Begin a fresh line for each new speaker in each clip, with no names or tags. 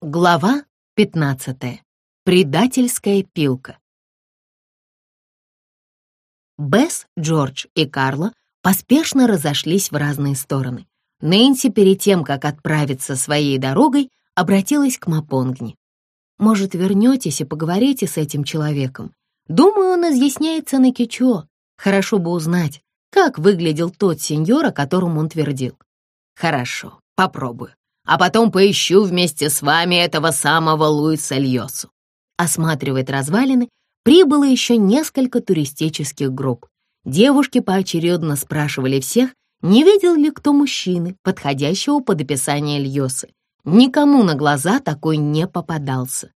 Глава 15. Предательская пилка. Бесс, Джордж и Карла поспешно разошлись в разные стороны. Нэнси перед тем, как отправиться своей дорогой, обратилась к Мапонгни. «Может, вернетесь и поговорите с этим человеком? Думаю, он изъясняется на кичо. Хорошо бы узнать, как выглядел тот сеньор, о котором он твердил». «Хорошо, попробую», а потом поищу вместе с вами этого самого Луиса Льосу. Осматривает развалины прибыло еще несколько туристических групп. Девушки поочередно спрашивали всех, не видел ли кто мужчины, подходящего под описание Льосы. Никому на глаза такой не попадался.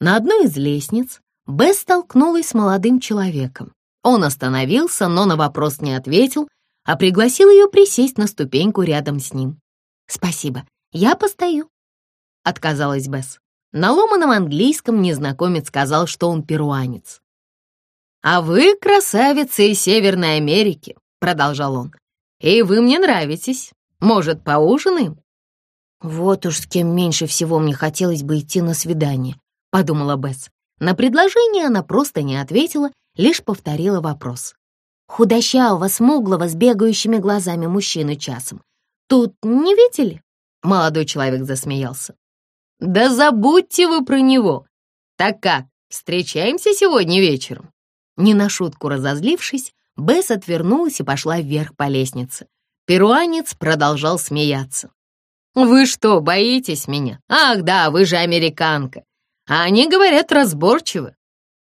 На одной из лестниц Бесс столкнулась с молодым человеком. Он остановился, но на вопрос не ответил, а пригласил ее присесть на ступеньку рядом с ним. «Спасибо, «Я постою», — отказалась Бесс. На ломаном английском незнакомец сказал, что он перуанец. «А вы красавица из Северной Америки», — продолжал он. «И вы мне нравитесь. Может, поужинаем?» «Вот уж с кем меньше всего мне хотелось бы идти на свидание», — подумала Бесс. На предложение она просто не ответила, лишь повторила вопрос. «Худощавого, смуглого, с бегающими глазами мужчины часом. Тут не видели?» Молодой человек засмеялся. «Да забудьте вы про него! Так как, встречаемся сегодня вечером?» Не на шутку разозлившись, Бесс отвернулась и пошла вверх по лестнице. Перуанец продолжал смеяться. «Вы что, боитесь меня? Ах да, вы же американка. А они говорят разборчиво».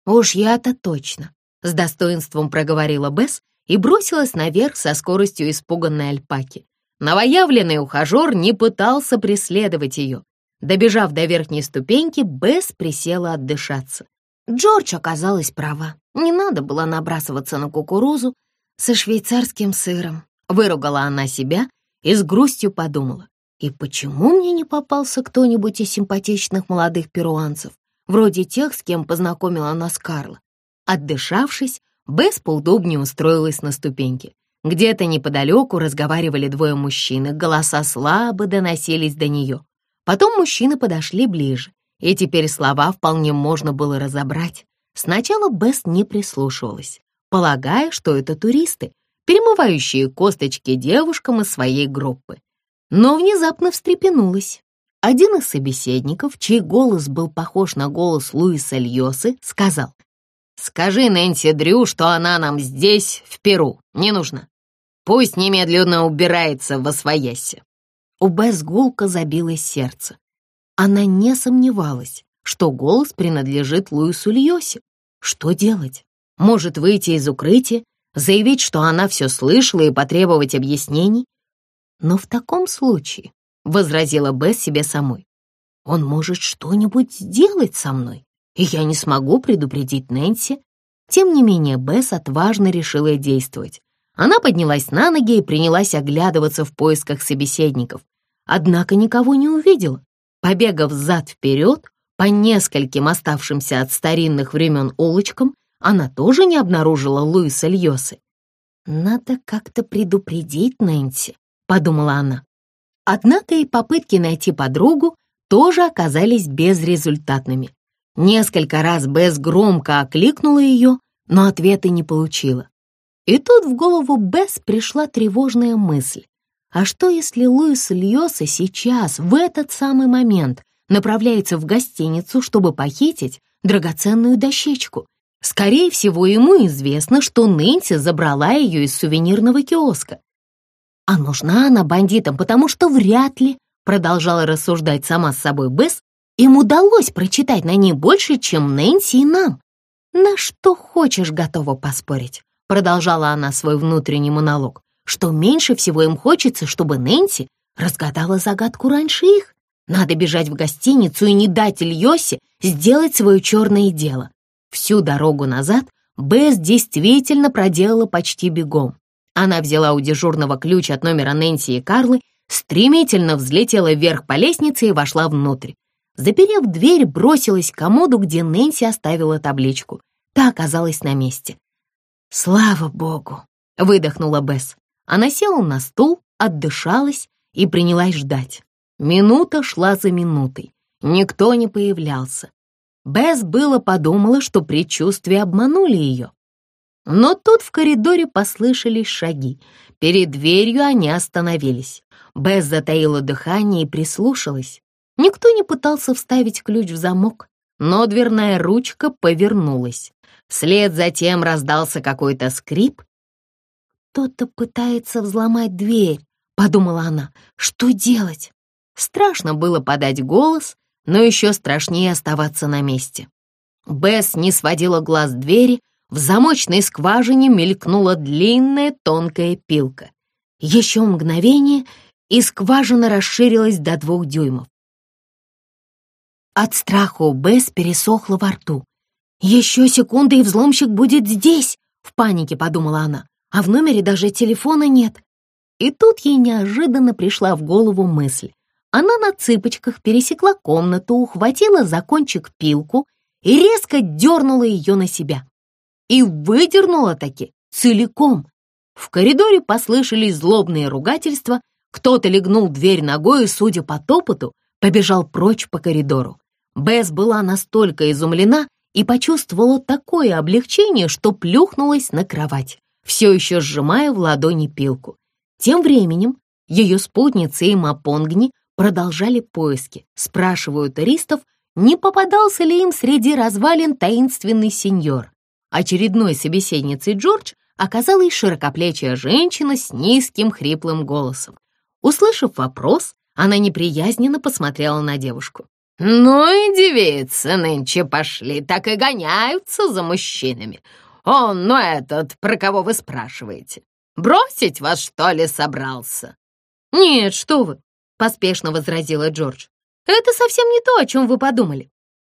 «Уж я-то точно», — с достоинством проговорила Бесс и бросилась наверх со скоростью испуганной альпаки. Новоявленный ухажер не пытался преследовать ее. Добежав до верхней ступеньки, Бесс присела отдышаться. Джордж оказалась права. Не надо было набрасываться на кукурузу со швейцарским сыром. Выругала она себя и с грустью подумала. И почему мне не попался кто-нибудь из симпатичных молодых перуанцев, вроде тех, с кем познакомила нас Карла? Отдышавшись, Бесс поудобнее устроилась на ступеньке. Где-то неподалеку разговаривали двое мужчин, голоса слабо доносились до нее. Потом мужчины подошли ближе, и теперь слова вполне можно было разобрать. Сначала Бесс не прислушивалась, полагая, что это туристы, перемывающие косточки девушкам из своей группы. Но внезапно встрепенулась. Один из собеседников, чей голос был похож на голос Луиса Льосы, сказал, «Скажи Нэнси Дрю, что она нам здесь, в Перу, не нужна. Пусть немедленно убирается во своясе. У Бесс гулко забилось сердце. Она не сомневалась, что голос принадлежит Луису Льосе. Что делать? Может выйти из укрытия, заявить, что она все слышала и потребовать объяснений? Но в таком случае, — возразила Бесс себе самой, — он может что-нибудь сделать со мной, и я не смогу предупредить Нэнси. Тем не менее, Бесс отважно решила действовать. Она поднялась на ноги и принялась оглядываться в поисках собеседников. Однако никого не увидела. Побегав взад-вперед по нескольким оставшимся от старинных времен улочкам, она тоже не обнаружила Луиса Льосы. «Надо как-то предупредить Нэнси», — подумала она. Однако и попытки найти подругу тоже оказались безрезультатными. Несколько раз Бесс громко окликнула ее, но ответа не получила. И тут в голову Бесс пришла тревожная мысль. А что, если Луис Льоса сейчас, в этот самый момент, направляется в гостиницу, чтобы похитить драгоценную дощечку? Скорее всего, ему известно, что Нэнси забрала ее из сувенирного киоска. А нужна она бандитам, потому что вряд ли, продолжала рассуждать сама с собой Бесс, им удалось прочитать на ней больше, чем Нэнси и нам. На что хочешь готова поспорить продолжала она свой внутренний монолог, что меньше всего им хочется, чтобы Нэнси разгадала загадку раньше их. Надо бежать в гостиницу и не дать Ильосе сделать свое черное дело. Всю дорогу назад Бесс действительно проделала почти бегом. Она взяла у дежурного ключ от номера Нэнси и Карлы, стремительно взлетела вверх по лестнице и вошла внутрь. Заперев дверь, бросилась к комоду, где Нэнси оставила табличку. Та оказалась на месте. «Слава богу!» — выдохнула Бесс. Она села на стул, отдышалась и принялась ждать. Минута шла за минутой. никто не появлялся. Бесс было подумала, что предчувствия обманули ее. Но тут в коридоре послышались шаги. Перед дверью они остановились. Бесс затаила дыхание и прислушалась. Никто не пытался вставить ключ в замок, но дверная ручка повернулась. Вслед за тем раздался какой-то скрип. «Кто-то пытается взломать дверь», — подумала она. «Что делать?» Страшно было подать голос, но еще страшнее оставаться на месте. Бесс не сводила глаз двери, в замочной скважине мелькнула длинная тонкая пилка. Еще мгновение, и скважина расширилась до двух дюймов. От страха у Бесс пересохло во рту. «Еще секунда, и взломщик будет здесь!» — в панике подумала она. «А в номере даже телефона нет». И тут ей неожиданно пришла в голову мысль. Она на цыпочках пересекла комнату, ухватила за кончик пилку и резко дернула ее на себя и выдернула таки целиком. В коридоре послышались злобные ругательства, кто-то легнул дверь ногой и, судя по топоту, побежал прочь по коридору. Бесс была настолько изумлена и почувствовала такое облегчение, что плюхнулась на кровать, все еще сжимая в ладони пилку. Тем временем ее спутницы и Мапонгни продолжали поиски, спрашивая туристов, не попадался ли им среди развалин таинственный сеньор. Очередной собеседницей Джордж оказалась широкоплечья женщина с низким хриплым голосом. Услышав вопрос, она неприязненно посмотрела на девушку. «Ну и девицы нынче пошли, так и гоняются за мужчинами. Он, ну этот, про кого вы спрашиваете? Бросить вас, что ли, собрался?» «Нет, что вы!» — поспешно возразила Джордж. «Это совсем не то, о чем вы подумали».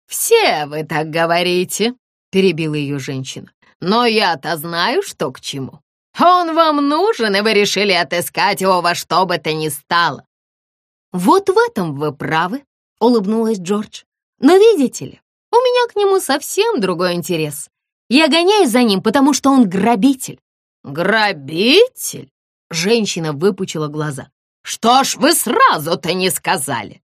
«Все вы так говорите», — перебила ее женщина. «Но я-то знаю, что к чему. Он вам нужен, и вы решили отыскать его во что бы то ни стало». «Вот в этом вы правы», — улыбнулась Джордж. «Но видите ли, у меня к нему совсем другой интерес. Я гоняюсь за ним, потому что он грабитель». «Грабитель?» — женщина выпучила глаза. «Что ж вы сразу-то не сказали?»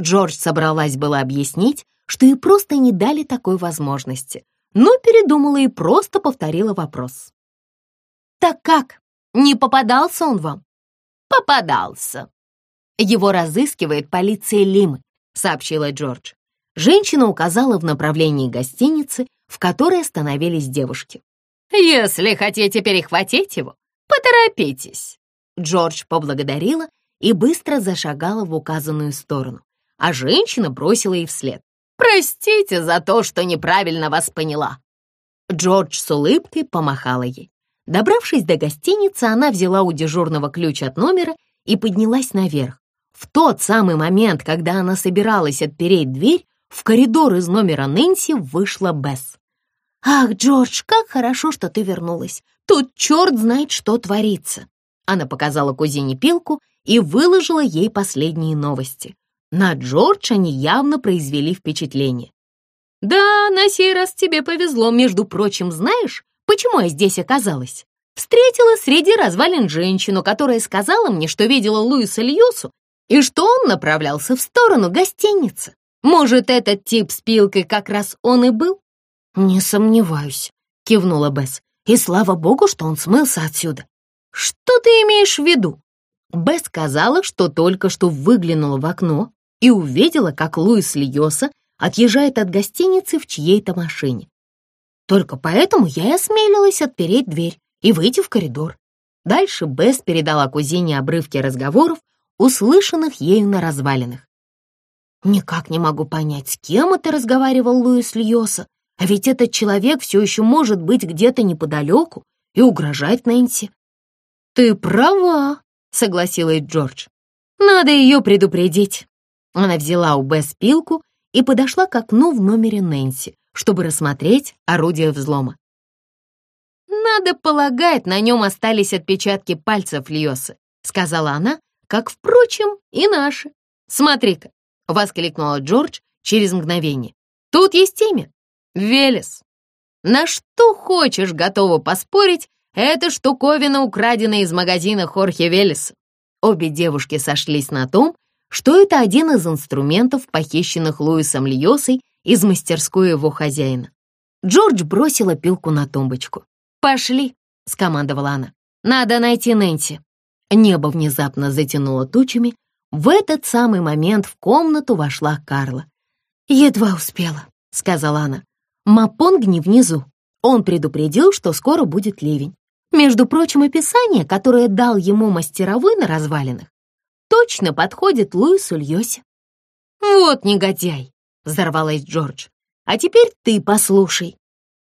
Джордж собралась было объяснить, что ей просто не дали такой возможности, но передумала и просто повторила вопрос. «Так как? Не попадался он вам?» «Попадался». «Его разыскивает полиция Лимы», — сообщила Джордж. Женщина указала в направлении гостиницы, в которой остановились девушки. «Если хотите перехватить его, поторопитесь». Джордж поблагодарила и быстро зашагала в указанную сторону, а женщина бросила ей вслед. Простите за то, что неправильно вас поняла». Джордж с улыбкой помахала ей. Добравшись до гостиницы, она взяла у дежурного ключ от номера и поднялась наверх. В тот самый момент, когда она собиралась отпереть дверь, в коридор из номера Нэнси вышла Бесс. «Ах, Джордж, как хорошо, что ты вернулась. Тут черт знает, что творится». Она показала кузине пилку и выложила ей последние новости. На Джордж они явно произвели впечатление. «Да, на сей раз тебе повезло. Между прочим, знаешь, почему я здесь оказалась? Встретила среди развалин женщину, которая сказала мне, что видела Луиса Льюсу и что он направлялся в сторону гостиницы. Может, этот тип с пилкой как раз он и был?» «Не сомневаюсь», — кивнула Бесс. «И слава богу, что он смылся отсюда». «Что ты имеешь в виду?» Бесс сказала, что только что выглянула в окно и увидела, как Луис Льоса отъезжает от гостиницы в чьей-то машине. Только поэтому я и осмелилась отпереть дверь и выйти в коридор. Дальше Бесс передала кузине обрывки разговоров, услышанных ею на развалинах. «Никак не могу понять, с кем это разговаривал Луис Льоса, а ведь этот человек все еще может быть где-то неподалеку и угрожать Нэнси». «Ты права», — согласилась Джордж. «Надо ее предупредить». Она взяла у Бесс пилку и подошла к окну в номере Нэнси, чтобы рассмотреть орудие взлома. «Надо полагать, на нем остались отпечатки пальцев Льосы», сказала она, как, впрочем, и наши. «Смотри-ка», — воскликнула Джордж через мгновение. «Тут есть имя. Велес. На что хочешь готова поспорить, это штуковина, украденная из магазина Хорхе Велеса». Обе девушки сошлись на том, что это один из инструментов, похищенных Луисом Льосой из мастерской его хозяина. Джордж бросила пилку на тумбочку. «Пошли», — скомандовала она. «Надо найти Нэнси». Небо внезапно затянуло тучами. В этот самый момент в комнату вошла Карла. «Едва успела», — сказала она. «Мапонг не внизу. Он предупредил, что скоро будет ливень. Между прочим, описание, которое дал ему мастеровой на развалинах, точно подходит Луису Льосе. «Вот негодяй!» — взорвалась Джордж. «А теперь ты послушай».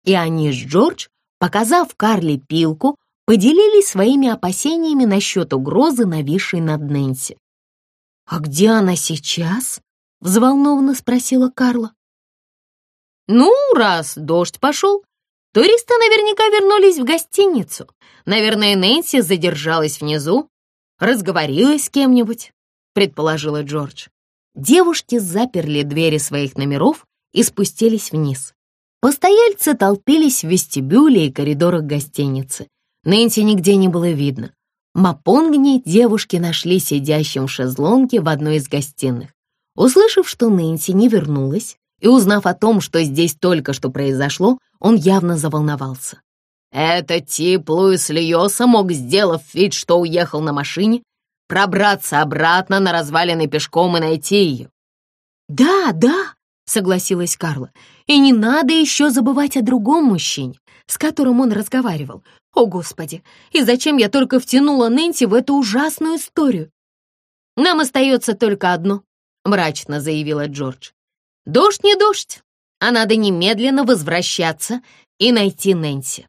И они с Джордж, показав Карли пилку, поделились своими опасениями насчет угрозы, нависшей над Нэнси. «А где она сейчас?» — взволнованно спросила Карла. «Ну, раз дождь пошел, туристы наверняка вернулись в гостиницу. Наверное, Нэнси задержалась внизу, разговорилась с кем-нибудь», — предположила Джордж. Девушки заперли двери своих номеров и спустились вниз. Постояльцы толпились в вестибюле и коридорах гостиницы. Нэнси нигде не было видно. Мапонгни девушки нашли сидящим в шезлонге в одной из гостиных. Услышав, что Нэнси не вернулась, и узнав о том, что здесь только что произошло, он явно заволновался. Этот тип Луис Льоса мог, сделав вид, что уехал на машине, пробраться обратно на развалины пешком и найти ее. «Да, да», — согласилась Карла, «и не надо еще забывать о другом мужчине, с которым он разговаривал. О, Господи, и зачем я только втянула Нэнси в эту ужасную историю?» «Нам остается только одно», — мрачно заявила Джордж. «Дождь не дождь, а надо немедленно возвращаться и найти Нэнси».